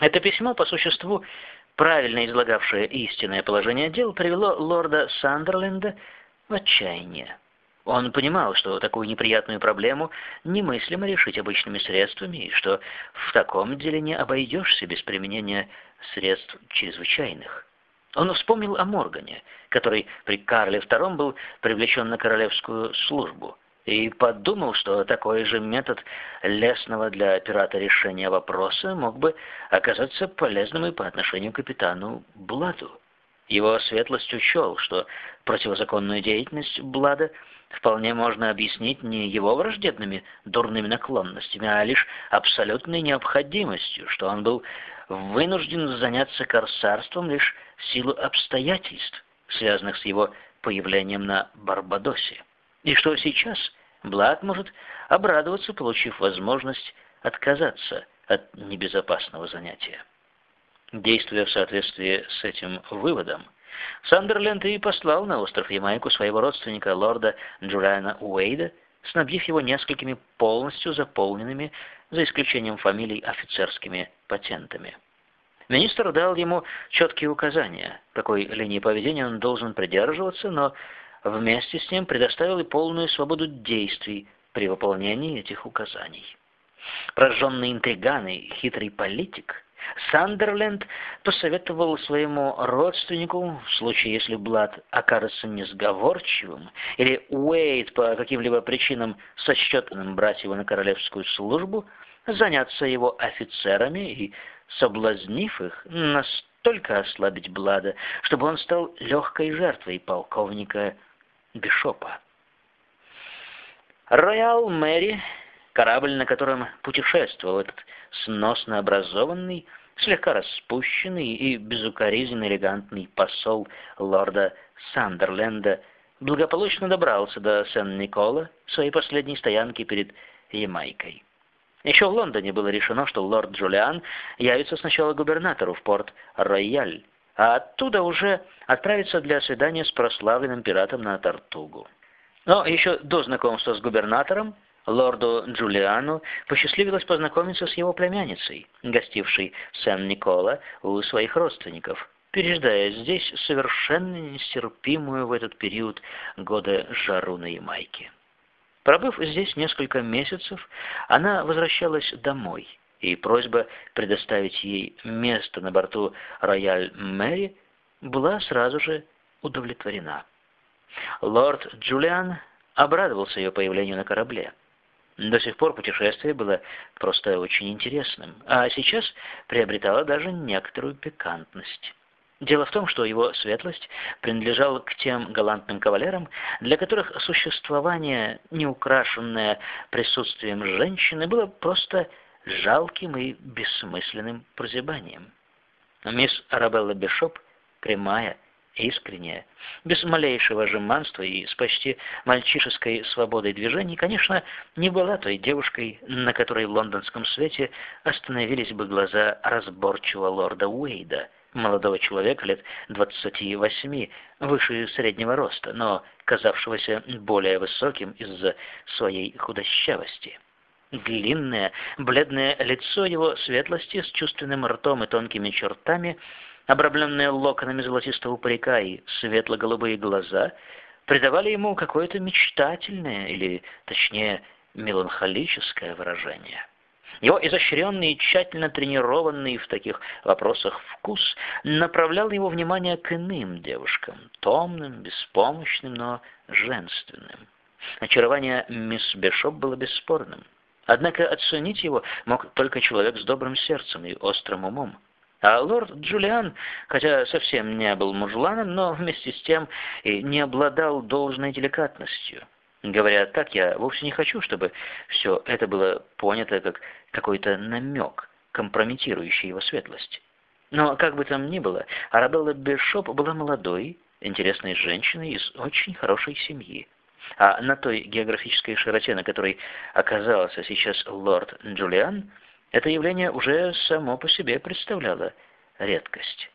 Это письмо, по существу, правильно излагавшее истинное положение дел, привело лорда Сандерленда в отчаяние. Он понимал, что такую неприятную проблему немыслимо решить обычными средствами, и что в таком деле не обойдешься без применения средств чрезвычайных. Он вспомнил о Моргане, который при Карле II был привлечен на королевскую службу, и подумал, что такой же метод лесного для пирата решения вопроса мог бы оказаться полезным и по отношению к капитану Бладу. Его светлость учел, что противозаконную деятельность Блада вполне можно объяснить не его враждебными дурными наклонностями, а лишь абсолютной необходимостью, что он был вынужден заняться корсарством лишь в силу обстоятельств, связанных с его появлением на Барбадосе, и что сейчас Блад может обрадоваться, получив возможность отказаться от небезопасного занятия. Действуя в соответствии с этим выводом, Сандерленд и послал на остров Ямайку своего родственника лорда Джулиана Уэйда, снабдив его несколькими полностью заполненными, за исключением фамилий, офицерскими патентами. Министр дал ему четкие указания, какой линии поведения он должен придерживаться, но вместе с тем предоставил и полную свободу действий при выполнении этих указаний. Прожженный интриган и хитрый политик – Сандерленд посоветовал своему родственнику, в случае, если Блад окажется несговорчивым, или Уэйд по каким-либо причинам сочтет брать его на королевскую службу, заняться его офицерами и, соблазнив их, настолько ослабить Блада, чтобы он стал легкой жертвой полковника Бишопа. Роял Мэри Корабль, на котором путешествовал этот сносно образованный, слегка распущенный и безукоризненно элегантный посол лорда Сандерленда, благополучно добрался до Сен-Никола, своей последней стоянки перед Ямайкой. Еще в Лондоне было решено, что лорд Джулиан явится сначала губернатору в порт Рояль, а оттуда уже отправится для свидания с прославленным пиратом на Тартугу. Но еще до знакомства с губернатором Лорду Джулиану посчастливилось познакомиться с его племянницей, гостившей в Сан-Никола у своих родственников, переждая здесь совершенно нестерпимую в этот период года жару на Ямайке. Пробыв здесь несколько месяцев, она возвращалась домой, и просьба предоставить ей место на борту «Рояль Мэри» была сразу же удовлетворена. Лорд Джулиан обрадовался ее появлению на корабле. До сих пор путешествие было просто очень интересным, а сейчас приобретало даже некоторую пикантность. Дело в том, что его светлость принадлежал к тем галантным кавалерам, для которых существование, неукрашенное присутствием женщины, было просто жалким и бессмысленным прозябанием. Мисс Арабелла Бишоп, прямая, искренняя, без малейшего жеманства и с почти мальчишеской свободой движений, конечно, не была той девушкой, на которой в лондонском свете остановились бы глаза разборчивого лорда Уэйда, молодого человека лет 28, выше среднего роста, но казавшегося более высоким из-за своей худощавости. Длинное, бледное лицо его светлости с чувственным ртом и тонкими чертами – обрамленные локонами золотистого парика и светло-голубые глаза придавали ему какое-то мечтательное, или, точнее, меланхолическое выражение. Его изощренный и тщательно тренированный в таких вопросах вкус направлял его внимание к иным девушкам, томным, беспомощным, но женственным. Очарование мисс Бешоп было бесспорным. Однако оценить его мог только человек с добрым сердцем и острым умом. А лорд Джулиан, хотя совсем не был мужланом, но вместе с тем и не обладал должной деликатностью. Говоря так, я вовсе не хочу, чтобы все это было понято как какой-то намек, компрометирующий его светлость. Но как бы там ни было, Арабелла Бешоп была молодой, интересной женщиной из очень хорошей семьи. А на той географической широте, на которой оказался сейчас лорд Джулиан, это явление уже само по себе представляло редкость.